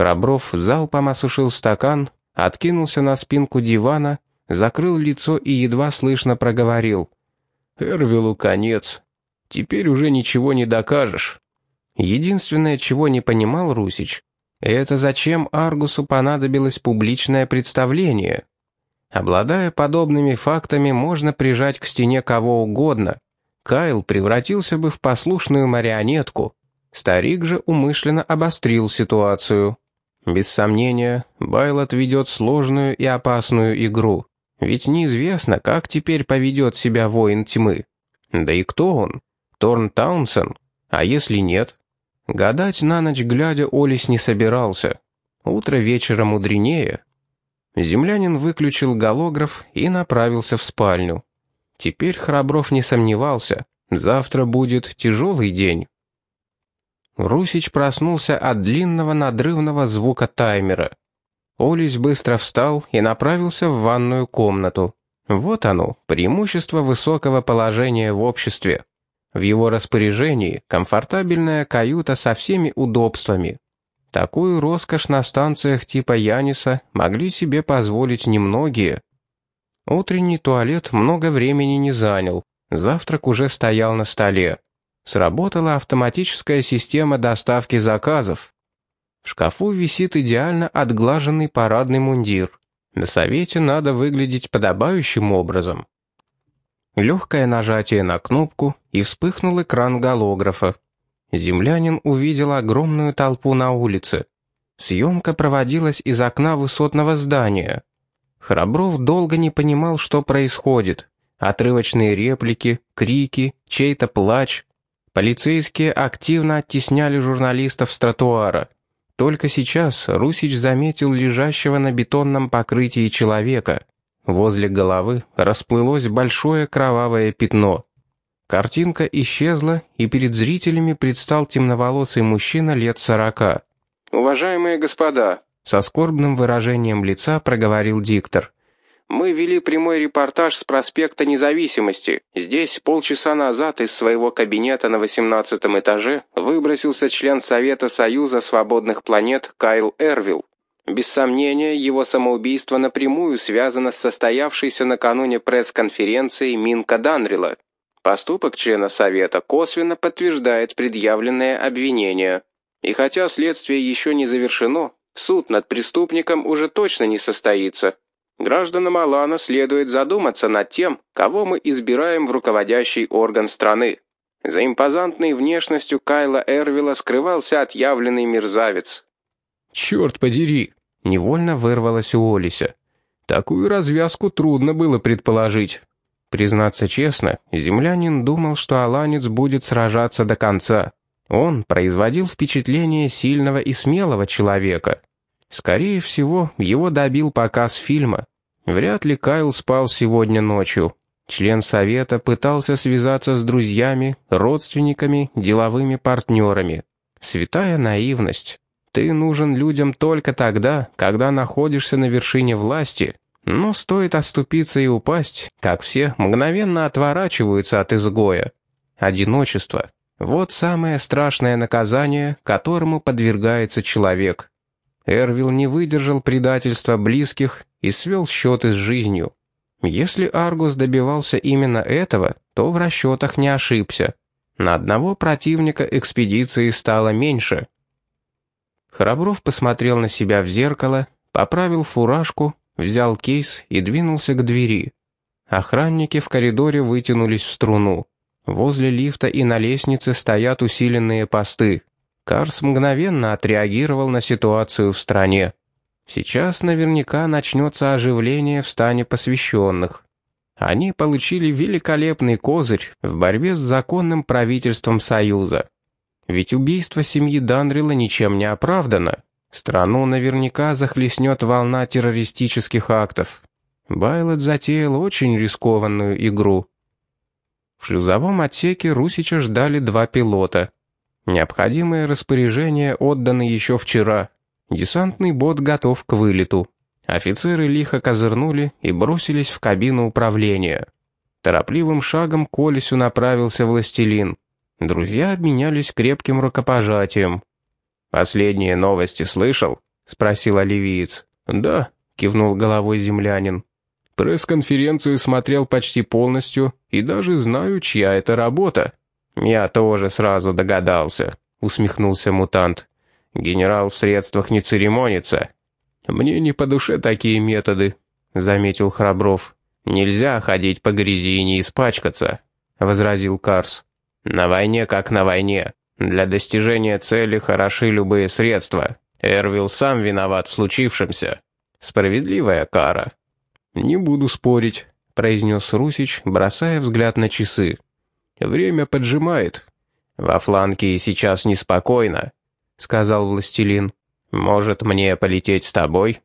Храбров залпом осушил стакан, откинулся на спинку дивана, закрыл лицо и едва слышно проговорил. «Эрвилу конец. Теперь уже ничего не докажешь». Единственное, чего не понимал Русич, это зачем Аргусу понадобилось публичное представление. Обладая подобными фактами, можно прижать к стене кого угодно. Кайл превратился бы в послушную марионетку. Старик же умышленно обострил ситуацию. Без сомнения, Байлот ведет сложную и опасную игру. Ведь неизвестно, как теперь поведет себя воин тьмы. Да и кто он? Торн Таунсен? А если нет? Гадать на ночь глядя Олис не собирался. Утро вечера мудренее. Землянин выключил голограф и направился в спальню. Теперь Храбров не сомневался. Завтра будет тяжелый день. Русич проснулся от длинного надрывного звука таймера. Олесь быстро встал и направился в ванную комнату. Вот оно, преимущество высокого положения в обществе. В его распоряжении комфортабельная каюта со всеми удобствами. Такую роскошь на станциях типа Яниса могли себе позволить немногие. Утренний туалет много времени не занял, завтрак уже стоял на столе. Сработала автоматическая система доставки заказов. В шкафу висит идеально отглаженный парадный мундир. На совете надо выглядеть подобающим образом. Легкое нажатие на кнопку, и вспыхнул экран голографа. Землянин увидел огромную толпу на улице. Съемка проводилась из окна высотного здания. Храбров долго не понимал, что происходит. Отрывочные реплики, крики, чей-то плач. Полицейские активно оттесняли журналистов с тротуара. Только сейчас Русич заметил лежащего на бетонном покрытии человека. Возле головы расплылось большое кровавое пятно. Картинка исчезла, и перед зрителями предстал темноволосый мужчина лет сорока. «Уважаемые господа», — со скорбным выражением лица проговорил диктор, мы вели прямой репортаж с проспекта Независимости. Здесь полчаса назад из своего кабинета на 18 этаже выбросился член Совета Союза свободных планет Кайл Эрвилл. Без сомнения, его самоубийство напрямую связано с состоявшейся накануне пресс-конференцией Минка Данрила. Поступок члена Совета косвенно подтверждает предъявленное обвинение. И хотя следствие еще не завершено, суд над преступником уже точно не состоится. Гражданам Алана следует задуматься над тем, кого мы избираем в руководящий орган страны. За импозантной внешностью Кайла Эрвилла скрывался отъявленный мерзавец. «Черт подери!» — невольно вырвалось у Олися. «Такую развязку трудно было предположить». Признаться честно, землянин думал, что аланец будет сражаться до конца. Он производил впечатление сильного и смелого человека. Скорее всего, его добил показ фильма. Вряд ли Кайл спал сегодня ночью. Член совета пытался связаться с друзьями, родственниками, деловыми партнерами. Святая наивность. Ты нужен людям только тогда, когда находишься на вершине власти. Но стоит оступиться и упасть, как все мгновенно отворачиваются от изгоя. Одиночество. Вот самое страшное наказание, которому подвергается человек. Эрвил не выдержал предательства близких и свел счеты с жизнью. Если Аргус добивался именно этого, то в расчетах не ошибся. На одного противника экспедиции стало меньше. Храбров посмотрел на себя в зеркало, поправил фуражку, взял кейс и двинулся к двери. Охранники в коридоре вытянулись в струну. Возле лифта и на лестнице стоят усиленные посты. Карс мгновенно отреагировал на ситуацию в стране. Сейчас наверняка начнется оживление в стане посвященных. Они получили великолепный козырь в борьбе с законным правительством Союза. Ведь убийство семьи Данрила ничем не оправдано. Страну наверняка захлестнет волна террористических актов. Байлот затеял очень рискованную игру. В шлюзовом отсеке Русича ждали два пилота. Необходимые распоряжения отданы еще вчера. Десантный бот готов к вылету. Офицеры лихо козырнули и бросились в кабину управления. Торопливым шагом к Олесю направился властелин. Друзья обменялись крепким рукопожатием. «Последние новости слышал?» спросил оливиец. «Да», — кивнул головой землянин. «Пресс-конференцию смотрел почти полностью и даже знаю, чья это работа». «Я тоже сразу догадался», — усмехнулся мутант. «Генерал в средствах не церемонится». «Мне не по душе такие методы», — заметил Храбров. «Нельзя ходить по грязи и не испачкаться», — возразил Карс. «На войне как на войне. Для достижения цели хороши любые средства. Эрвил сам виноват в случившемся. Справедливая кара». «Не буду спорить», — произнес Русич, бросая взгляд на часы. «Время поджимает». «Во фланке и сейчас неспокойно», — сказал властелин. «Может, мне полететь с тобой?»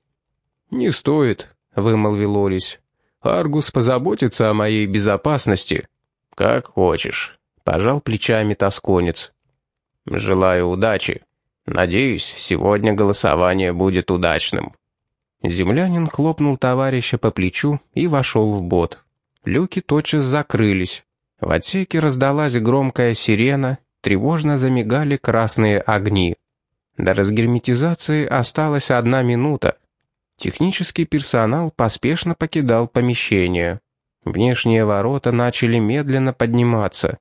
«Не стоит», — вымолвил Олесь. «Аргус позаботится о моей безопасности». «Как хочешь», — пожал плечами тосконец. «Желаю удачи. Надеюсь, сегодня голосование будет удачным». Землянин хлопнул товарища по плечу и вошел в бот. Люки тотчас закрылись. В отсеке раздалась громкая сирена, тревожно замигали красные огни. До разгерметизации осталась одна минута. Технический персонал поспешно покидал помещение. Внешние ворота начали медленно подниматься.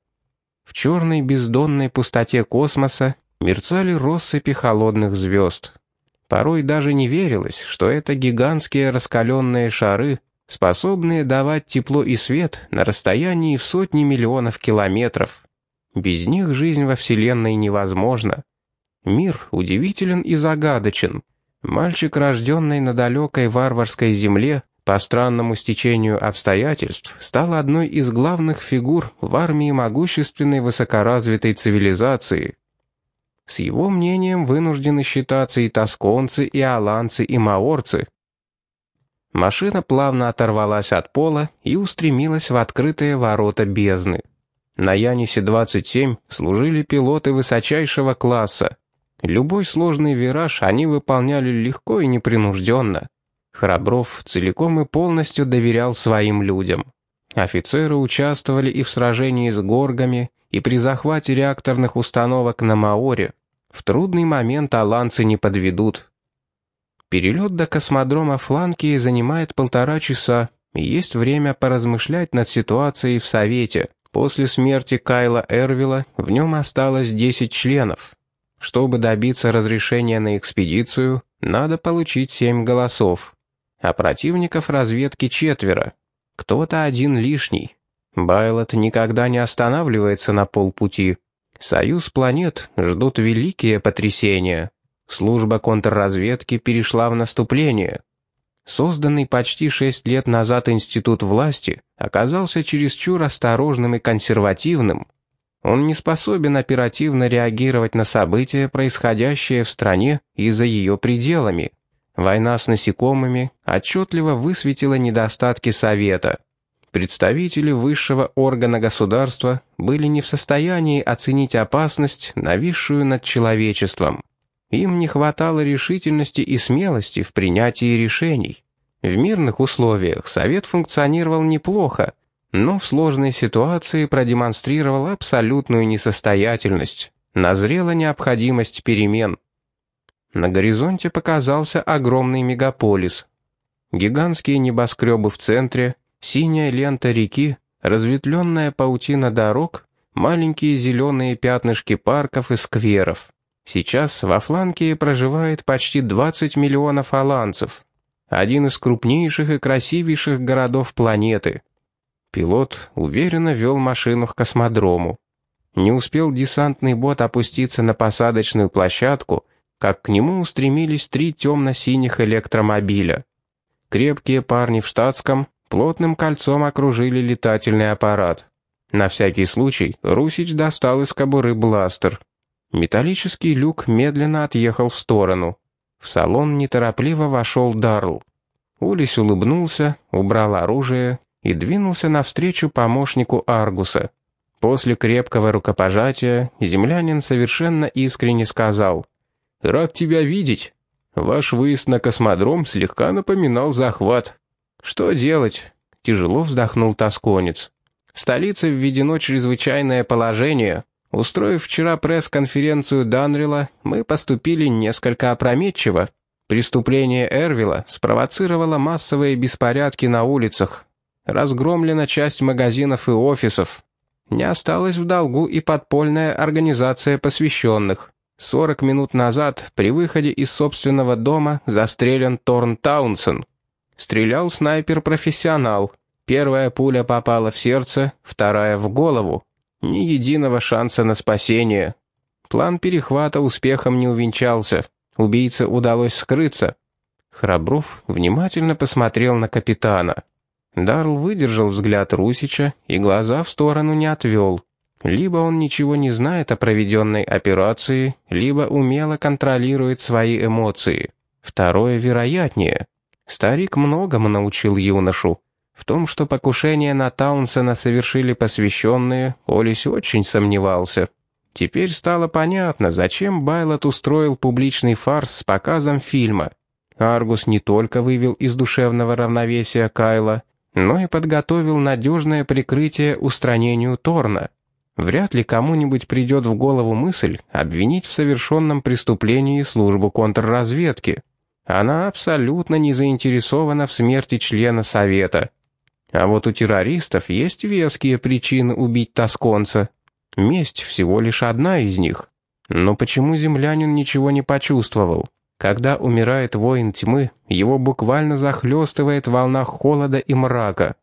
В черной бездонной пустоте космоса мерцали россыпи холодных звезд. Порой даже не верилось, что это гигантские раскаленные шары, способные давать тепло и свет на расстоянии в сотни миллионов километров. Без них жизнь во Вселенной невозможна. Мир удивителен и загадочен. Мальчик, рожденный на далекой варварской земле, по странному стечению обстоятельств, стал одной из главных фигур в армии могущественной высокоразвитой цивилизации. С его мнением вынуждены считаться и тосконцы, и аланцы, и маорцы. Машина плавно оторвалась от пола и устремилась в открытые ворота бездны. На Янисе-27 служили пилоты высочайшего класса. Любой сложный вираж они выполняли легко и непринужденно. Храбров целиком и полностью доверял своим людям. Офицеры участвовали и в сражении с горгами, и при захвате реакторных установок на Маоре. В трудный момент аланцы не подведут. Перелет до космодрома Фланки занимает полтора часа, и есть время поразмышлять над ситуацией в Совете. После смерти Кайла Эрвила в нем осталось 10 членов. Чтобы добиться разрешения на экспедицию, надо получить 7 голосов. А противников разведки четверо. Кто-то один лишний. Байлот никогда не останавливается на полпути. Союз планет ждут великие потрясения. Служба контрразведки перешла в наступление. Созданный почти шесть лет назад институт власти оказался чересчур осторожным и консервативным. Он не способен оперативно реагировать на события, происходящие в стране и за ее пределами. Война с насекомыми отчетливо высветила недостатки Совета. Представители высшего органа государства были не в состоянии оценить опасность, нависшую над человечеством. Им не хватало решительности и смелости в принятии решений. В мирных условиях Совет функционировал неплохо, но в сложной ситуации продемонстрировал абсолютную несостоятельность. Назрела необходимость перемен. На горизонте показался огромный мегаполис. Гигантские небоскребы в центре, синяя лента реки, разветвленная паутина дорог, маленькие зеленые пятнышки парков и скверов. Сейчас во Фланкии проживает почти 20 миллионов аланцев. Один из крупнейших и красивейших городов планеты. Пилот уверенно вел машину к космодрому. Не успел десантный бот опуститься на посадочную площадку, как к нему устремились три темно-синих электромобиля. Крепкие парни в штатском плотным кольцом окружили летательный аппарат. На всякий случай Русич достал из кобуры бластер — Металлический люк медленно отъехал в сторону. В салон неторопливо вошел Дарл. Улис улыбнулся, убрал оружие и двинулся навстречу помощнику Аргуса. После крепкого рукопожатия землянин совершенно искренне сказал «Рад тебя видеть. Ваш выезд на космодром слегка напоминал захват. Что делать?» — тяжело вздохнул тосконец. «В столице введено чрезвычайное положение. Устроив вчера пресс-конференцию Данрила, мы поступили несколько опрометчиво. Преступление Эрвила спровоцировало массовые беспорядки на улицах. Разгромлена часть магазинов и офисов. Не осталось в долгу и подпольная организация посвященных. 40 минут назад при выходе из собственного дома застрелен Торн Таунсен. Стрелял снайпер-профессионал. Первая пуля попала в сердце, вторая в голову. Ни единого шанса на спасение. План перехвата успехом не увенчался. Убийце удалось скрыться. Храбров внимательно посмотрел на капитана. Дарл выдержал взгляд Русича и глаза в сторону не отвел. Либо он ничего не знает о проведенной операции, либо умело контролирует свои эмоции. Второе вероятнее. Старик многому научил юношу. В том, что покушение на Таунсена совершили посвященные, Олесь очень сомневался. Теперь стало понятно, зачем Байлот устроил публичный фарс с показом фильма. Аргус не только вывел из душевного равновесия Кайла, но и подготовил надежное прикрытие устранению Торна. Вряд ли кому-нибудь придет в голову мысль обвинить в совершенном преступлении службу контрразведки. Она абсолютно не заинтересована в смерти члена Совета. А вот у террористов есть веские причины убить тосконца. Месть всего лишь одна из них. Но почему землянин ничего не почувствовал? Когда умирает воин тьмы, его буквально захлестывает волна холода и мрака.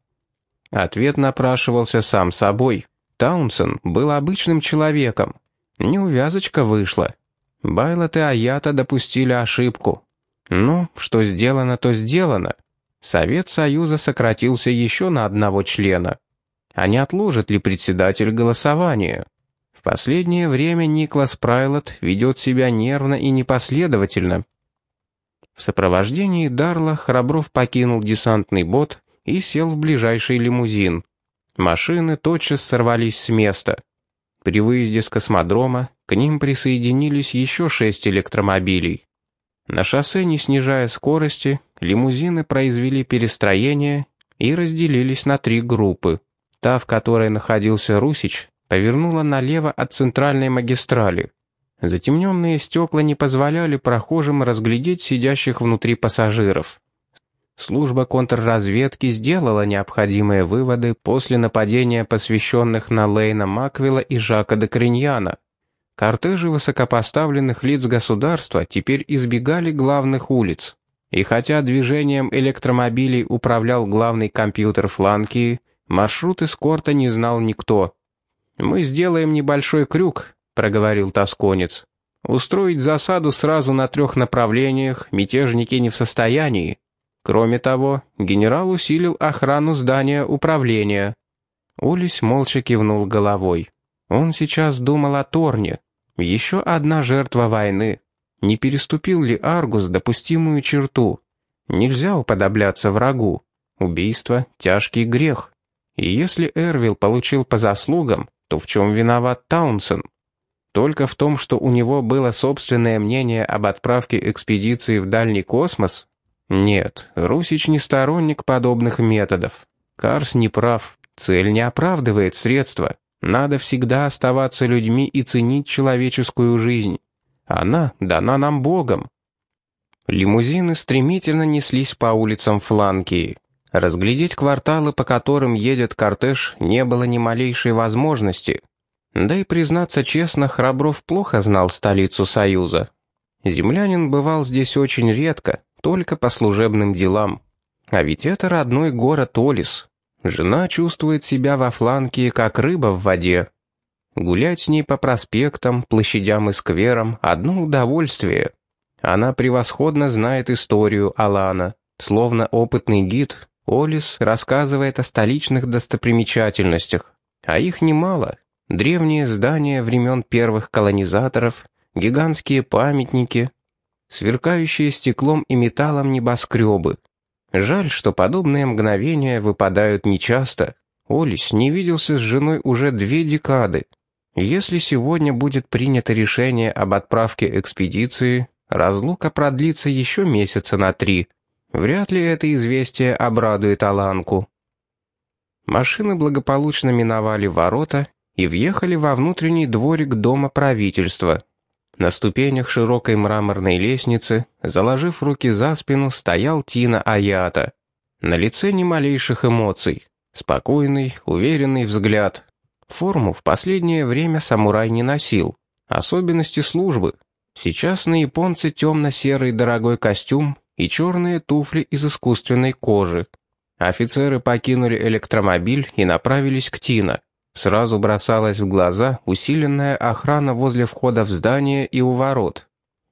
Ответ напрашивался сам собой. Таунсон был обычным человеком. Неувязочка вышла. Байлот и Аята допустили ошибку. Ну, что сделано, то сделано. Совет Союза сократился еще на одного члена. А не отложит ли председатель голосование? В последнее время Никлас Прайлот ведет себя нервно и непоследовательно. В сопровождении Дарла Храбров покинул десантный бот и сел в ближайший лимузин. Машины тотчас сорвались с места. При выезде с космодрома к ним присоединились еще шесть электромобилей. На шоссе, не снижая скорости, лимузины произвели перестроение и разделились на три группы. Та, в которой находился Русич, повернула налево от центральной магистрали. Затемненные стекла не позволяли прохожим разглядеть сидящих внутри пассажиров. Служба контрразведки сделала необходимые выводы после нападения посвященных на Лейна Маквилла и Жака де Криньяна. Кортежи высокопоставленных лиц государства теперь избегали главных улиц. И хотя движением электромобилей управлял главный компьютер Фланкии, маршрут эскорта не знал никто. «Мы сделаем небольшой крюк», — проговорил тосконец. «Устроить засаду сразу на трех направлениях мятежники не в состоянии. Кроме того, генерал усилил охрану здания управления. Улис молча кивнул головой. Он сейчас думал о Торне. Еще одна жертва войны. Не переступил ли Аргус допустимую черту? Нельзя уподобляться врагу. Убийство — тяжкий грех. И если Эрвил получил по заслугам, то в чем виноват Таунсен? Только в том, что у него было собственное мнение об отправке экспедиции в дальний космос, нет, Русич не сторонник подобных методов. Карс не прав. Цель не оправдывает средства. Надо всегда оставаться людьми и ценить человеческую жизнь. Она дана нам Богом. Лимузины стремительно неслись по улицам Фланкии. Разглядеть кварталы, по которым едет кортеж, не было ни малейшей возможности. Да и, признаться честно, Храбров плохо знал столицу Союза. Землянин бывал здесь очень редко, только по служебным делам. А ведь это родной город Олис. Жена чувствует себя во фланке, как рыба в воде. Гулять с ней по проспектам, площадям и скверам — одно удовольствие. Она превосходно знает историю Алана. Словно опытный гид, Олис рассказывает о столичных достопримечательностях. А их немало. Древние здания времен первых колонизаторов, гигантские памятники, сверкающие стеклом и металлом небоскребы. Жаль, что подобные мгновения выпадают нечасто. Олис не виделся с женой уже две декады. Если сегодня будет принято решение об отправке экспедиции, разлука продлится еще месяца на три. Вряд ли это известие обрадует Аланку. Машины благополучно миновали ворота и въехали во внутренний дворик дома правительства. На ступенях широкой мраморной лестницы, заложив руки за спину, стоял Тина Аята. На лице ни малейших эмоций. Спокойный, уверенный взгляд. Форму в последнее время самурай не носил. Особенности службы. Сейчас на японце темно-серый дорогой костюм и черные туфли из искусственной кожи. Офицеры покинули электромобиль и направились к Тина. Сразу бросалась в глаза усиленная охрана возле входа в здание и у ворот.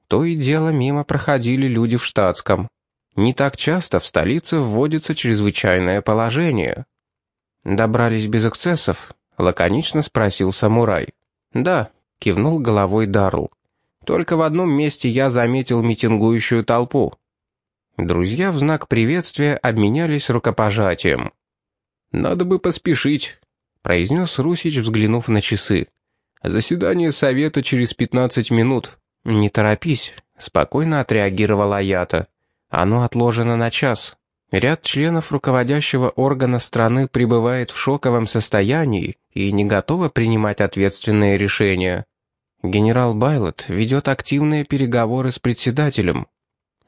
То и дело мимо проходили люди в штатском. Не так часто в столице вводится чрезвычайное положение. «Добрались без эксцессов?» — лаконично спросил самурай. «Да», — кивнул головой Дарл. «Только в одном месте я заметил митингующую толпу». Друзья в знак приветствия обменялись рукопожатием. «Надо бы поспешить», — произнес Русич, взглянув на часы. «Заседание совета через пятнадцать минут». «Не торопись», — спокойно отреагировала Аята. «Оно отложено на час. Ряд членов руководящего органа страны пребывает в шоковом состоянии и не готова принимать ответственные решения. Генерал Байлот ведет активные переговоры с председателем».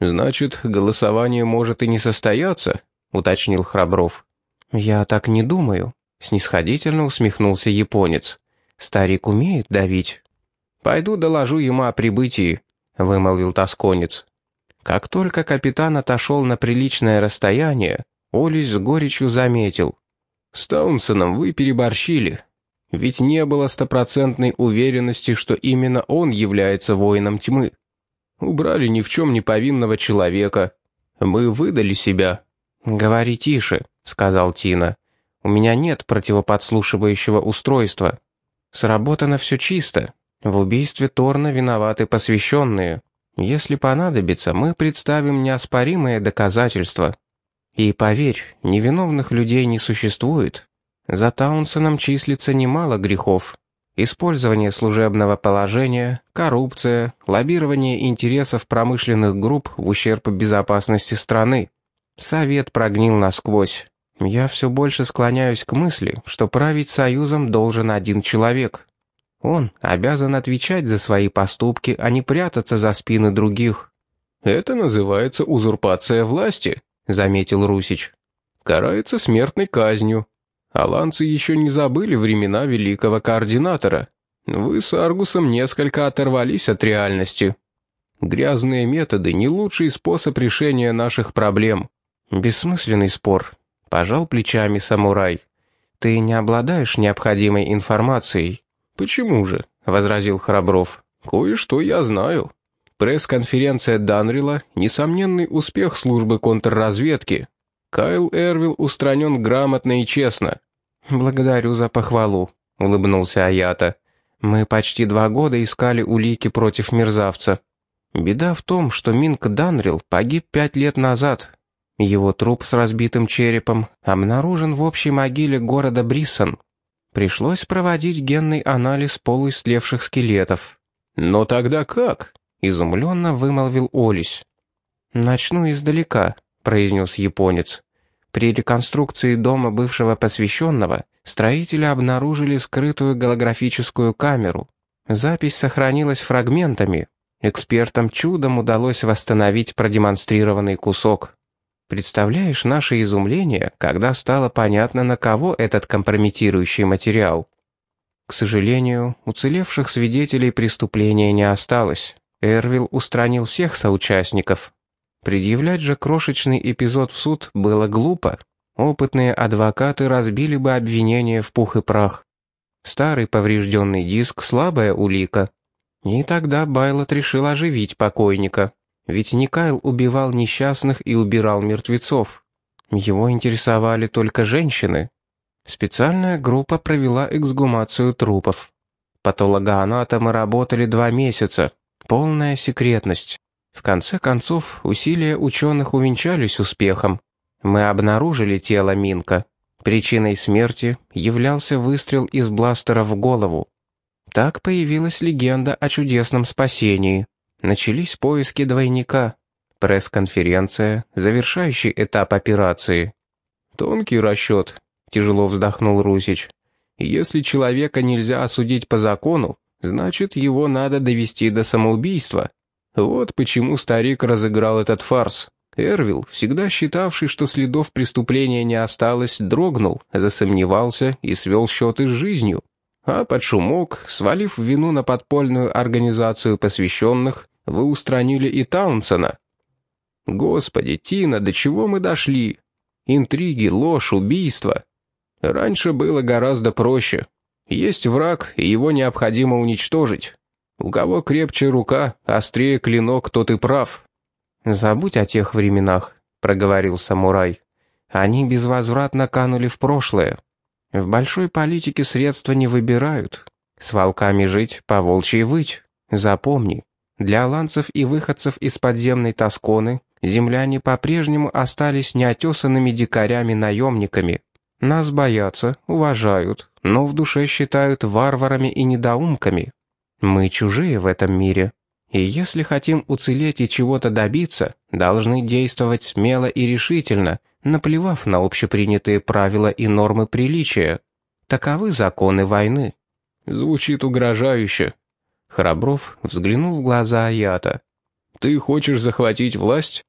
«Значит, голосование может и не состояться», — уточнил Храбров. «Я так не думаю», Снисходительно усмехнулся японец. «Старик умеет давить?» «Пойду доложу ему о прибытии», — вымолвил тосконец. Как только капитан отошел на приличное расстояние, Олис с горечью заметил. «С Таунсоном вы переборщили. Ведь не было стопроцентной уверенности, что именно он является воином тьмы. Убрали ни в чем не повинного человека. Мы выдали себя». «Говори тише», — сказал Тина. У меня нет противоподслушивающего устройства. Сработано все чисто. В убийстве Торна виноваты посвященные. Если понадобится, мы представим неоспоримые доказательства. И поверь, невиновных людей не существует. За Таунсоном числится немало грехов. Использование служебного положения, коррупция, лоббирование интересов промышленных групп в ущерб безопасности страны. Совет прогнил насквозь. Я все больше склоняюсь к мысли, что править союзом должен один человек. Он обязан отвечать за свои поступки, а не прятаться за спины других. «Это называется узурпация власти», — заметил Русич. «Карается смертной казнью. Аланцы еще не забыли времена великого координатора. Вы с Аргусом несколько оторвались от реальности. Грязные методы — не лучший способ решения наших проблем». «Бессмысленный спор», Пожал плечами самурай. «Ты не обладаешь необходимой информацией». «Почему же?» — возразил Храбров. «Кое-что я знаю. Пресс-конференция Данрила — несомненный успех службы контрразведки. Кайл Эрвилл устранен грамотно и честно». «Благодарю за похвалу», — улыбнулся Аята. «Мы почти два года искали улики против мерзавца. Беда в том, что Минк Данрил погиб пять лет назад, его труп с разбитым черепом обнаружен в общей могиле города Бриссон. Пришлось проводить генный анализ полуистлевших скелетов. «Но тогда как?» — изумленно вымолвил Олесь. «Начну издалека», — произнес японец. При реконструкции дома бывшего посвященного строители обнаружили скрытую голографическую камеру. Запись сохранилась фрагментами. Экспертам чудом удалось восстановить продемонстрированный кусок. Представляешь наше изумление, когда стало понятно, на кого этот компрометирующий материал? К сожалению, уцелевших свидетелей преступления не осталось. Эрвил устранил всех соучастников. Предъявлять же крошечный эпизод в суд было глупо. Опытные адвокаты разбили бы обвинение в пух и прах. Старый поврежденный диск — слабая улика. И тогда Байлот решил оживить покойника. Ведь Никайл убивал несчастных и убирал мертвецов. Его интересовали только женщины. Специальная группа провела эксгумацию трупов. Патологоанатомы работали два месяца. Полная секретность. В конце концов, усилия ученых увенчались успехом. Мы обнаружили тело Минка. Причиной смерти являлся выстрел из бластера в голову. Так появилась легенда о чудесном спасении. Начались поиски двойника. Пресс-конференция, завершающий этап операции. «Тонкий расчет», — тяжело вздохнул Русич. «Если человека нельзя осудить по закону, Значит, его надо довести до самоубийства. Вот почему старик разыграл этот фарс. Эрвил, всегда считавший, что следов преступления не осталось, дрогнул, засомневался и свел счеты с жизнью. А под шумок, свалив вину на подпольную организацию посвященных, вы устранили и Таунсона. Господи, Тина, до чего мы дошли? Интриги, ложь, убийство. Раньше было гораздо проще. Есть враг, и его необходимо уничтожить. У кого крепче рука, острее клинок, тот и прав. «Забудь о тех временах», — проговорил самурай. «Они безвозвратно канули в прошлое. В большой политике средства не выбирают. С волками жить, по волчьи выть. Запомни, для аланцев и выходцев из подземной Тосконы земляне по-прежнему остались неотесанными дикарями-наемниками. Нас боятся, уважают, но в душе считают варварами и недоумками. Мы чужие в этом мире. И если хотим уцелеть и чего-то добиться, должны действовать смело и решительно, наплевав на общепринятые правила и нормы приличия. Таковы законы войны. Звучит угрожающе. Храбров взглянул в глаза Аята. «Ты хочешь захватить власть?»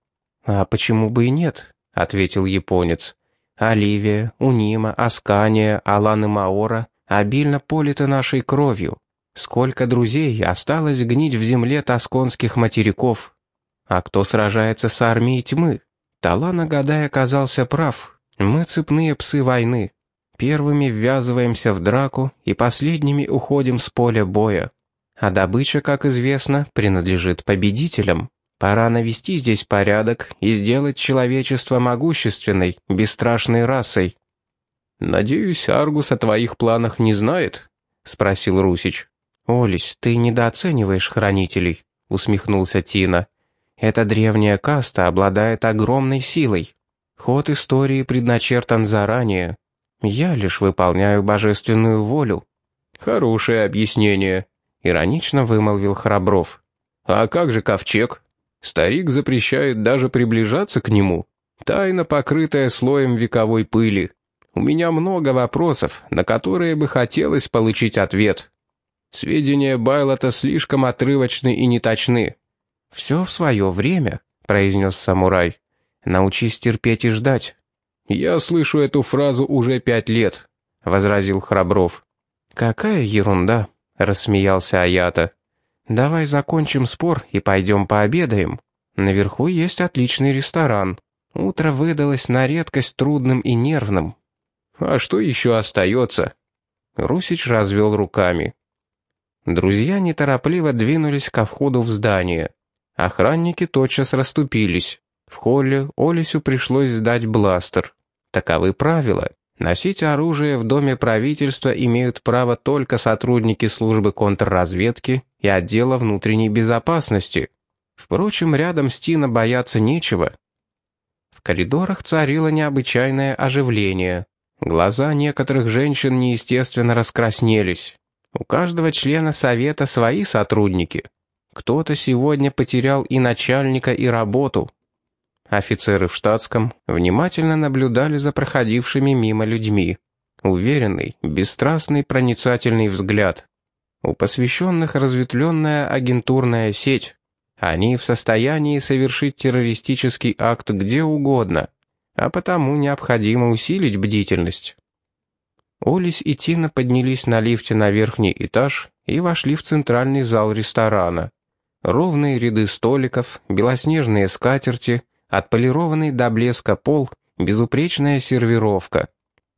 «А почему бы и нет?» — ответил японец. «Оливия, Унима, Аскания, Алан и Маора обильно политы нашей кровью. Сколько друзей осталось гнить в земле тосконских материков? А кто сражается с армией тьмы? Талана Гадай оказался прав. Мы цепные псы войны. Первыми ввязываемся в драку и последними уходим с поля боя. А добыча, как известно, принадлежит победителям. Пора навести здесь порядок и сделать человечество могущественной, бесстрашной расой. «Надеюсь, Аргус о твоих планах не знает?» — спросил Русич. «Олесь, ты недооцениваешь хранителей», — усмехнулся Тина. «Эта древняя каста обладает огромной силой. Ход истории предначертан заранее. Я лишь выполняю божественную волю». «Хорошее объяснение», — иронично вымолвил Храбров. «А как же ковчег? Старик запрещает даже приближаться к нему. Тайна, покрытая слоем вековой пыли. У меня много вопросов, на которые бы хотелось получить ответ». Сведения Байлота слишком отрывочны и неточны». «Все в свое время», — произнес самурай. «Научись терпеть и ждать». «Я слышу эту фразу уже пять лет», — возразил Храбров. «Какая ерунда», — рассмеялся Аята. «Давай закончим спор и пойдем пообедаем. Наверху есть отличный ресторан. Утро выдалось на редкость трудным и нервным». «А что еще остается?» Русич развел руками. Друзья неторопливо двинулись ко входу в здание. Охранники тотчас расступились. В холле Олесю пришлось сдать бластер. Таковы правила. Носить оружие в доме правительства имеют право только сотрудники службы контрразведки и отдела внутренней безопасности. Впрочем, рядом с Тина бояться нечего. В коридорах царило необычайное оживление. Глаза некоторых женщин неестественно раскраснелись. У каждого члена совета свои сотрудники. Кто-то сегодня потерял и начальника, и работу. Офицеры в штатском внимательно наблюдали за проходившими мимо людьми. Уверенный, бесстрастный, проницательный взгляд. У посвященных разветвленная агентурная сеть. Они в состоянии совершить террористический акт где угодно, а потому необходимо усилить бдительность. Олис и Тина поднялись на лифте на верхний этаж и вошли в центральный зал ресторана. Ровные ряды столиков, белоснежные скатерти, отполированный до блеска пол, безупречная сервировка.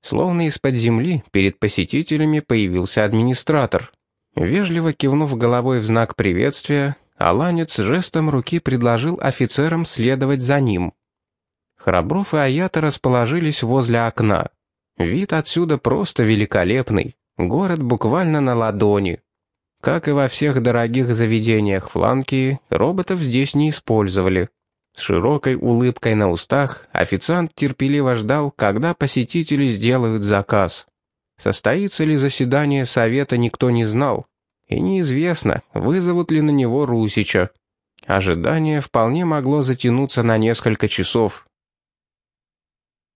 Словно из-под земли перед посетителями появился администратор. Вежливо кивнув головой в знак приветствия, Аланец жестом руки предложил офицерам следовать за ним. Храбров и Аята расположились возле окна. Вид отсюда просто великолепный. Город буквально на ладони. Как и во всех дорогих заведениях Фланкии, роботов здесь не использовали. С широкой улыбкой на устах официант терпеливо ждал, когда посетители сделают заказ. Состоится ли заседание совета, никто не знал. И неизвестно, вызовут ли на него Русича. Ожидание вполне могло затянуться на несколько часов.